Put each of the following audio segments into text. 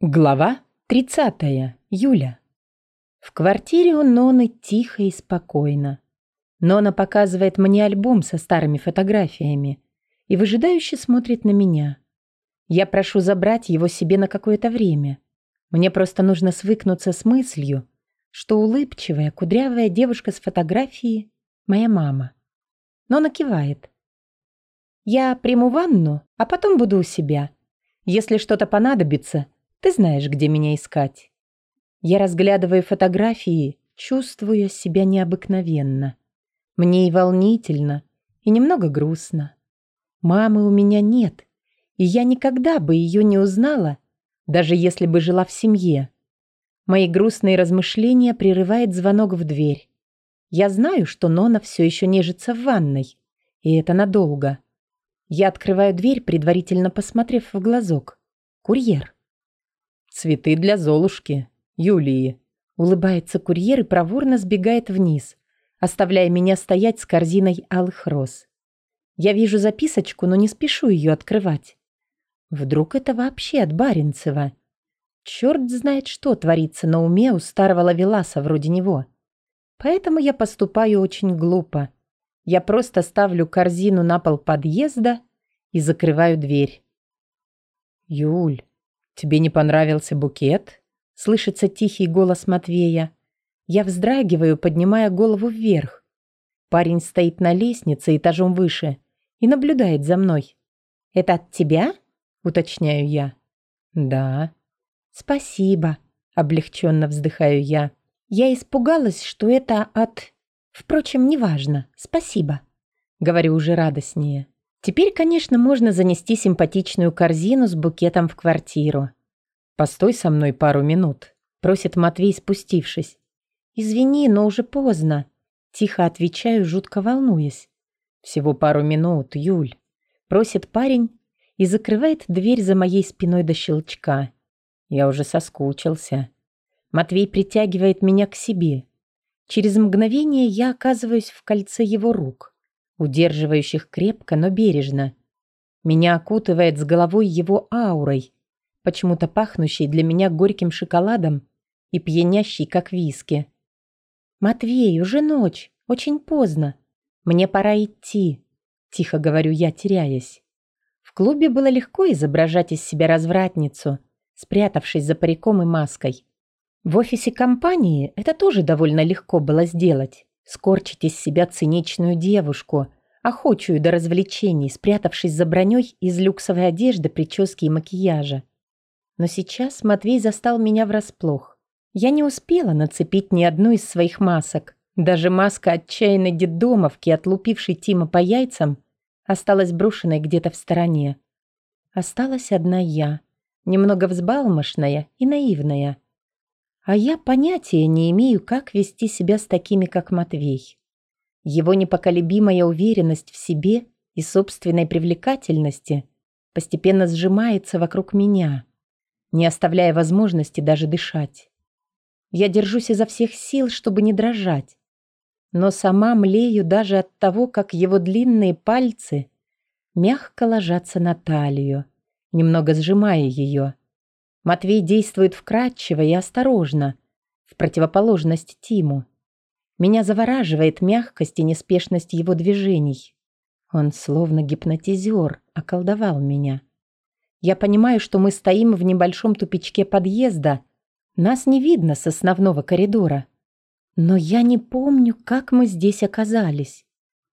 Глава 30. Юля. В квартире у Ноны тихо и спокойно. Нона показывает мне альбом со старыми фотографиями и выжидающе смотрит на меня. Я прошу забрать его себе на какое-то время. Мне просто нужно свыкнуться с мыслью, что улыбчивая, кудрявая девушка с фотографии – моя мама. Нона кивает. Я приму ванну, а потом буду у себя. Если что-то понадобится – ты знаешь, где меня искать. Я разглядываю фотографии, чувствуя себя необыкновенно. Мне и волнительно, и немного грустно. Мамы у меня нет, и я никогда бы ее не узнала, даже если бы жила в семье. Мои грустные размышления прерывает звонок в дверь. Я знаю, что Нона все еще нежится в ванной, и это надолго. Я открываю дверь, предварительно посмотрев в глазок. Курьер. «Цветы для Золушки, Юлии», — улыбается курьер и проворно сбегает вниз, оставляя меня стоять с корзиной алых роз. Я вижу записочку, но не спешу ее открывать. Вдруг это вообще от Баренцева? Черт знает, что творится на уме у старого лавеласа вроде него. Поэтому я поступаю очень глупо. Я просто ставлю корзину на пол подъезда и закрываю дверь. «Юль, «Тебе не понравился букет?» Слышится тихий голос Матвея. Я вздрагиваю, поднимая голову вверх. Парень стоит на лестнице этажом выше и наблюдает за мной. «Это от тебя?» — уточняю я. «Да». «Спасибо», — облегченно вздыхаю я. «Я испугалась, что это от... Впрочем, неважно. Спасибо», — говорю уже радостнее. Теперь, конечно, можно занести симпатичную корзину с букетом в квартиру. «Постой со мной пару минут», — просит Матвей, спустившись. «Извини, но уже поздно», — тихо отвечаю, жутко волнуясь. «Всего пару минут, Юль», — просит парень и закрывает дверь за моей спиной до щелчка. Я уже соскучился. Матвей притягивает меня к себе. Через мгновение я оказываюсь в кольце его рук удерживающих крепко, но бережно. Меня окутывает с головой его аурой, почему-то пахнущей для меня горьким шоколадом и пьянящей, как виски. «Матвей, уже ночь, очень поздно. Мне пора идти», — тихо говорю я, теряясь. В клубе было легко изображать из себя развратницу, спрятавшись за париком и маской. В офисе компании это тоже довольно легко было сделать скорчить из себя циничную девушку, охочую до развлечений, спрятавшись за броней из люксовой одежды, прически и макияжа. Но сейчас Матвей застал меня врасплох. Я не успела нацепить ни одну из своих масок. Даже маска отчаянной детдомовки, отлупившей Тима по яйцам, осталась брошенной где-то в стороне. Осталась одна я, немного взбалмошная и наивная – а я понятия не имею, как вести себя с такими, как Матвей. Его непоколебимая уверенность в себе и собственной привлекательности постепенно сжимается вокруг меня, не оставляя возможности даже дышать. Я держусь изо всех сил, чтобы не дрожать, но сама млею даже от того, как его длинные пальцы мягко ложатся на талию, немного сжимая ее, Матвей действует вкрадчиво и осторожно, в противоположность Тиму. Меня завораживает мягкость и неспешность его движений. Он словно гипнотизер околдовал меня. Я понимаю, что мы стоим в небольшом тупичке подъезда. Нас не видно с основного коридора. Но я не помню, как мы здесь оказались.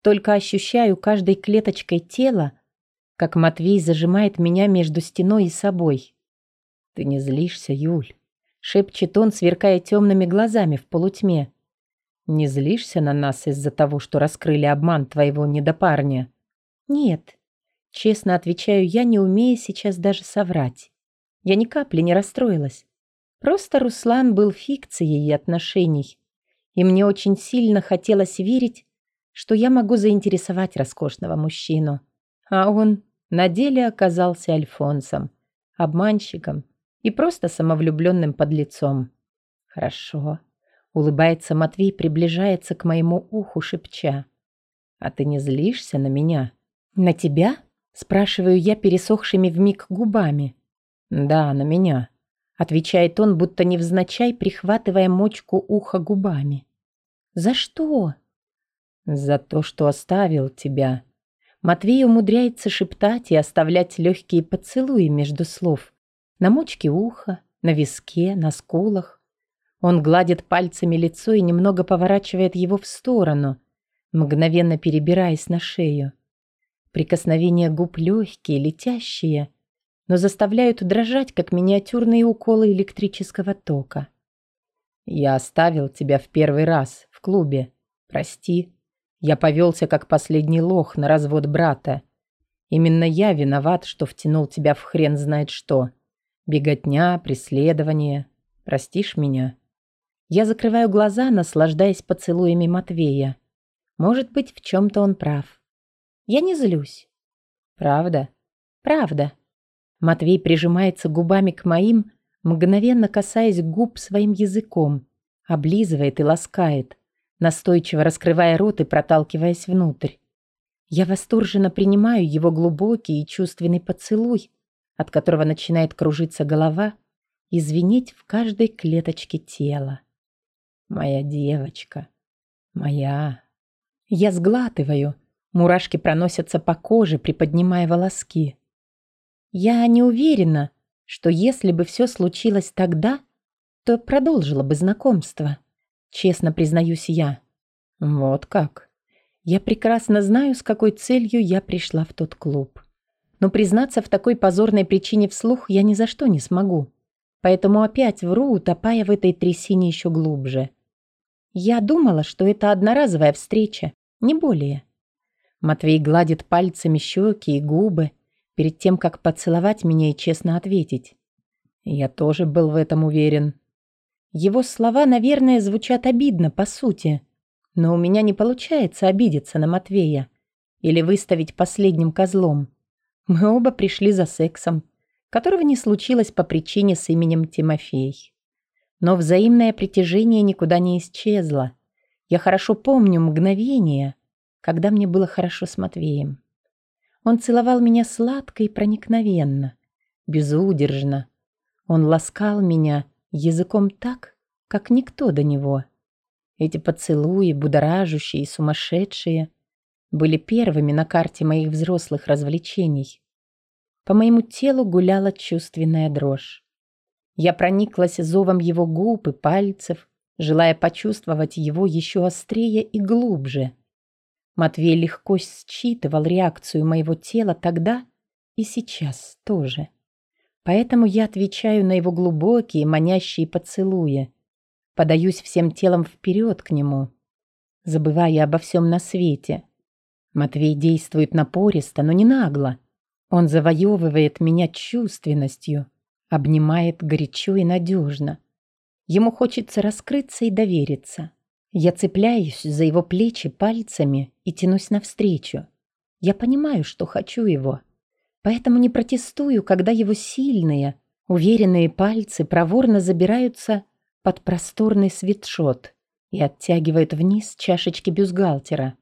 Только ощущаю каждой клеточкой тела, как Матвей зажимает меня между стеной и собой. «Ты не злишься, Юль?» — шепчет он, сверкая темными глазами в полутьме. «Не злишься на нас из-за того, что раскрыли обман твоего недопарня?» «Нет», — честно отвечаю я, не умея сейчас даже соврать. Я ни капли не расстроилась. Просто Руслан был фикцией отношений, и мне очень сильно хотелось верить, что я могу заинтересовать роскошного мужчину. А он на деле оказался Альфонсом, обманщиком, и просто самовлюбленным подлецом. «Хорошо», — улыбается Матвей, приближается к моему уху, шепча. «А ты не злишься на меня?» «На тебя?» — спрашиваю я пересохшими вмиг губами. «Да, на меня», — отвечает он, будто невзначай, прихватывая мочку уха губами. «За что?» «За то, что оставил тебя». Матвей умудряется шептать и оставлять легкие поцелуи между слов. На мочке уха, на виске, на скулах. Он гладит пальцами лицо и немного поворачивает его в сторону, мгновенно перебираясь на шею. Прикосновения губ легкие, летящие, но заставляют дрожать, как миниатюрные уколы электрического тока. «Я оставил тебя в первый раз, в клубе. Прости. Я повелся, как последний лох на развод брата. Именно я виноват, что втянул тебя в хрен знает что. Беготня, преследование. Простишь меня?» Я закрываю глаза, наслаждаясь поцелуями Матвея. Может быть, в чем-то он прав. Я не злюсь. Правда? Правда. Матвей прижимается губами к моим, мгновенно касаясь губ своим языком, облизывает и ласкает, настойчиво раскрывая рот и проталкиваясь внутрь. Я восторженно принимаю его глубокий и чувственный поцелуй, от которого начинает кружиться голова и звенеть в каждой клеточке тела. Моя девочка. Моя. Я сглатываю. Мурашки проносятся по коже, приподнимая волоски. Я не уверена, что если бы все случилось тогда, то продолжила бы знакомство. Честно признаюсь я. Вот как. Я прекрасно знаю, с какой целью я пришла в тот клуб. Но признаться в такой позорной причине вслух я ни за что не смогу. Поэтому опять вру, утопая в этой трясине еще глубже. Я думала, что это одноразовая встреча, не более. Матвей гладит пальцами щеки и губы, перед тем, как поцеловать меня и честно ответить. Я тоже был в этом уверен. Его слова, наверное, звучат обидно, по сути. Но у меня не получается обидеться на Матвея или выставить последним козлом. Мы оба пришли за сексом, которого не случилось по причине с именем Тимофей. Но взаимное притяжение никуда не исчезло. Я хорошо помню мгновение, когда мне было хорошо с Матвеем. Он целовал меня сладко и проникновенно, безудержно. Он ласкал меня языком так, как никто до него. Эти поцелуи, будоражащие и сумасшедшие, были первыми на карте моих взрослых развлечений. По моему телу гуляла чувственная дрожь. Я прониклась зовом его губ и пальцев, желая почувствовать его еще острее и глубже. Матвей легко считывал реакцию моего тела тогда и сейчас тоже. Поэтому я отвечаю на его глубокие, манящие поцелуи. Подаюсь всем телом вперед к нему, забывая обо всем на свете. Матвей действует напористо, но не нагло. Он завоевывает меня чувственностью, обнимает горячо и надежно. Ему хочется раскрыться и довериться. Я цепляюсь за его плечи пальцами и тянусь навстречу. Я понимаю, что хочу его. Поэтому не протестую, когда его сильные, уверенные пальцы проворно забираются под просторный свитшот и оттягивают вниз чашечки бюстгальтера.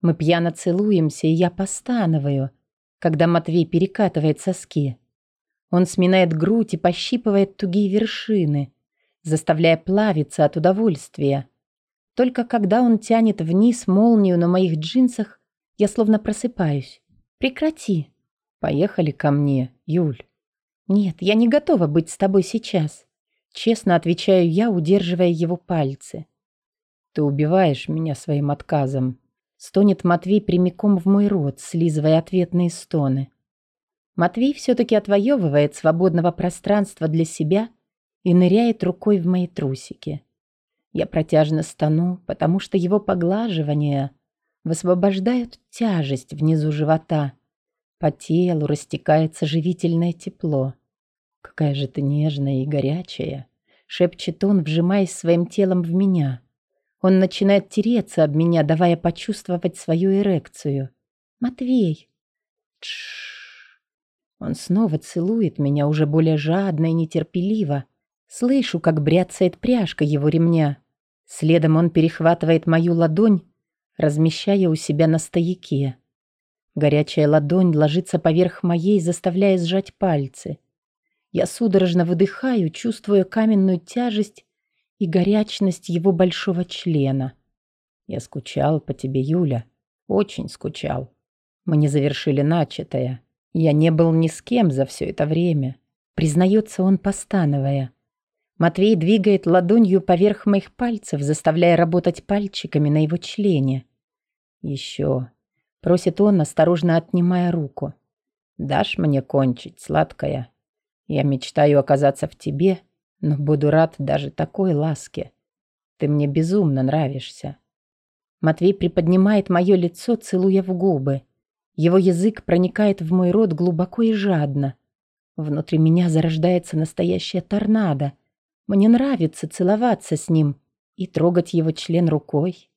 Мы пьяно целуемся, и я постановаю, когда Матвей перекатывает соски. Он сминает грудь и пощипывает тугие вершины, заставляя плавиться от удовольствия. Только когда он тянет вниз молнию на моих джинсах, я словно просыпаюсь. «Прекрати!» «Поехали ко мне, Юль». «Нет, я не готова быть с тобой сейчас», — честно отвечаю я, удерживая его пальцы. «Ты убиваешь меня своим отказом», — стонет Матвей прямиком в мой рот, слизывая ответные стоны. Матвей все-таки отвоевывает свободного пространства для себя и ныряет рукой в мои трусики. Я протяжно стану, потому что его поглаживания высвобождают тяжесть внизу живота. По телу растекается живительное тепло. «Какая же ты нежная и горячая!» — шепчет он, вжимаясь своим телом в меня. Он начинает тереться об меня, давая почувствовать свою эрекцию. «Матвей!» Тш. Он снова целует меня уже более жадно и нетерпеливо. Слышу, как бряцает пряжка его ремня. Следом он перехватывает мою ладонь, размещая у себя на стояке. Горячая ладонь ложится поверх моей, заставляя сжать пальцы. Я судорожно выдыхаю, чувствуя каменную тяжесть и горячность его большого члена. Я скучал по тебе, Юля. Очень скучал. Мы не завершили начатое. Я не был ни с кем за все это время. Признается он, постановая. Матвей двигает ладонью поверх моих пальцев, заставляя работать пальчиками на его члене. Еще. Просит он, осторожно отнимая руку. Дашь мне кончить, сладкая? Я мечтаю оказаться в тебе, но буду рад даже такой ласке. Ты мне безумно нравишься. Матвей приподнимает мое лицо, целуя в губы. Его язык проникает в мой рот глубоко и жадно. Внутри меня зарождается настоящая торнадо. Мне нравится целоваться с ним и трогать его член рукой.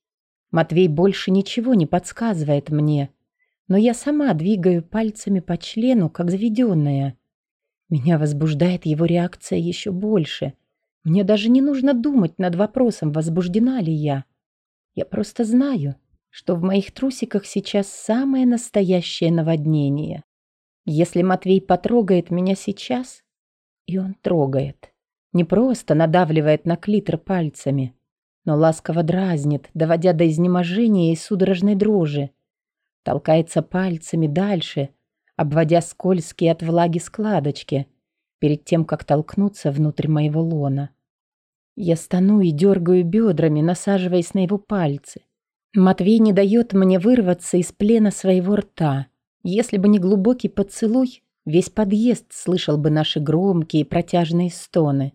Матвей больше ничего не подсказывает мне, но я сама двигаю пальцами по члену, как заведенная. Меня возбуждает его реакция еще больше. Мне даже не нужно думать над вопросом, возбуждена ли я. Я просто знаю, что в моих трусиках сейчас самое настоящее наводнение. Если Матвей потрогает меня сейчас, и он трогает, не просто надавливает на клитор пальцами, но ласково дразнит, доводя до изнеможения и судорожной дрожи, толкается пальцами дальше, обводя скользкие от влаги складочки, перед тем, как толкнуться внутрь моего лона. Я стану и дергаю бедрами, насаживаясь на его пальцы — Матвей не дает мне вырваться из плена своего рта. Если бы не глубокий поцелуй, весь подъезд слышал бы наши громкие протяжные стоны.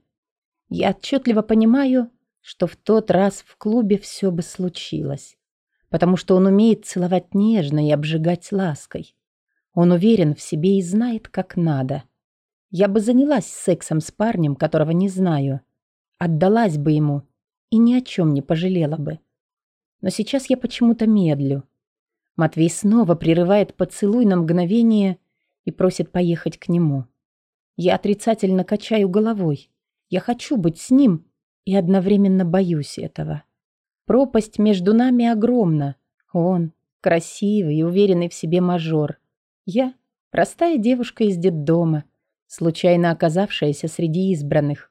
Я отчетливо понимаю, что в тот раз в клубе все бы случилось, потому что он умеет целовать нежно и обжигать лаской. Он уверен в себе и знает, как надо. Я бы занялась сексом с парнем, которого не знаю. Отдалась бы ему и ни о чем не пожалела бы. Но сейчас я почему-то медлю. Матвей снова прерывает поцелуй на мгновение и просит поехать к нему. Я отрицательно качаю головой. Я хочу быть с ним и одновременно боюсь этого. Пропасть между нами огромна. Он красивый и уверенный в себе мажор. Я простая девушка из детдома, случайно оказавшаяся среди избранных.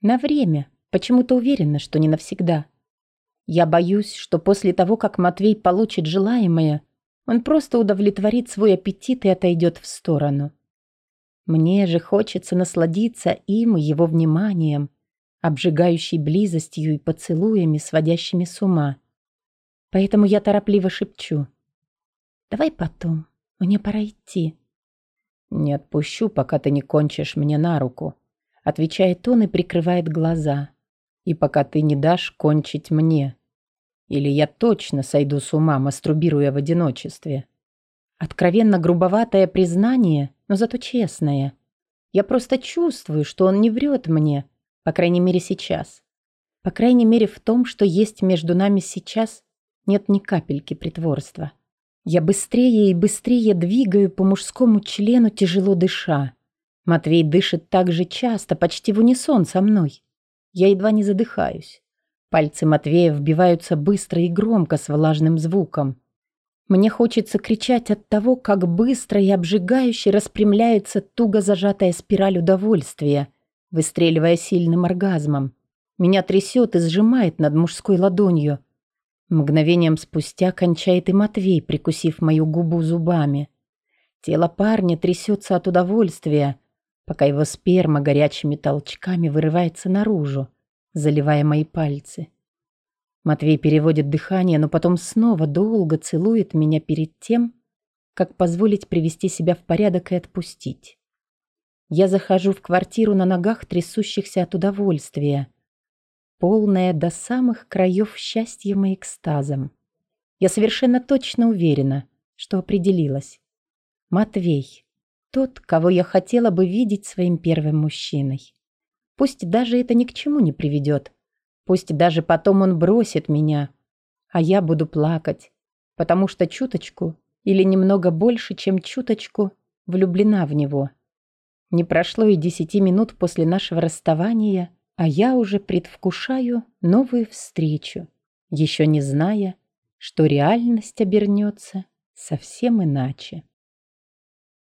На время, почему-то уверена, что не навсегда. Я боюсь, что после того, как Матвей получит желаемое, он просто удовлетворит свой аппетит и отойдет в сторону. Мне же хочется насладиться им и его вниманием, обжигающей близостью и поцелуями, сводящими с ума. Поэтому я торопливо шепчу. «Давай потом, мне пора идти». «Не отпущу, пока ты не кончишь мне на руку», отвечает он и прикрывает глаза. «И пока ты не дашь кончить мне». Или я точно сойду с ума, мастурбируя в одиночестве. Откровенно грубоватое признание, но зато честное. Я просто чувствую, что он не врет мне, по крайней мере сейчас. По крайней мере в том, что есть между нами сейчас, нет ни капельки притворства. Я быстрее и быстрее двигаю по мужскому члену, тяжело дыша. Матвей дышит так же часто, почти в унисон со мной. Я едва не задыхаюсь. Пальцы Матвея вбиваются быстро и громко с влажным звуком. Мне хочется кричать от того, как быстро и обжигающе распрямляется туго зажатая спираль удовольствия, выстреливая сильным оргазмом. Меня трясет и сжимает над мужской ладонью. Мгновением спустя кончает и Матвей, прикусив мою губу зубами. Тело парня трясется от удовольствия, пока его сперма горячими толчками вырывается наружу заливая мои пальцы. Матвей переводит дыхание, но потом снова долго целует меня перед тем, как позволить привести себя в порядок и отпустить. Я захожу в квартиру на ногах, трясущихся от удовольствия, полная до самых краев счастьем и экстазом. Я совершенно точно уверена, что определилась. Матвей, тот, кого я хотела бы видеть своим первым мужчиной. Пусть даже это ни к чему не приведет. Пусть даже потом он бросит меня. А я буду плакать, потому что чуточку или немного больше, чем чуточку, влюблена в него. Не прошло и десяти минут после нашего расставания, а я уже предвкушаю новую встречу, еще не зная, что реальность обернется совсем иначе.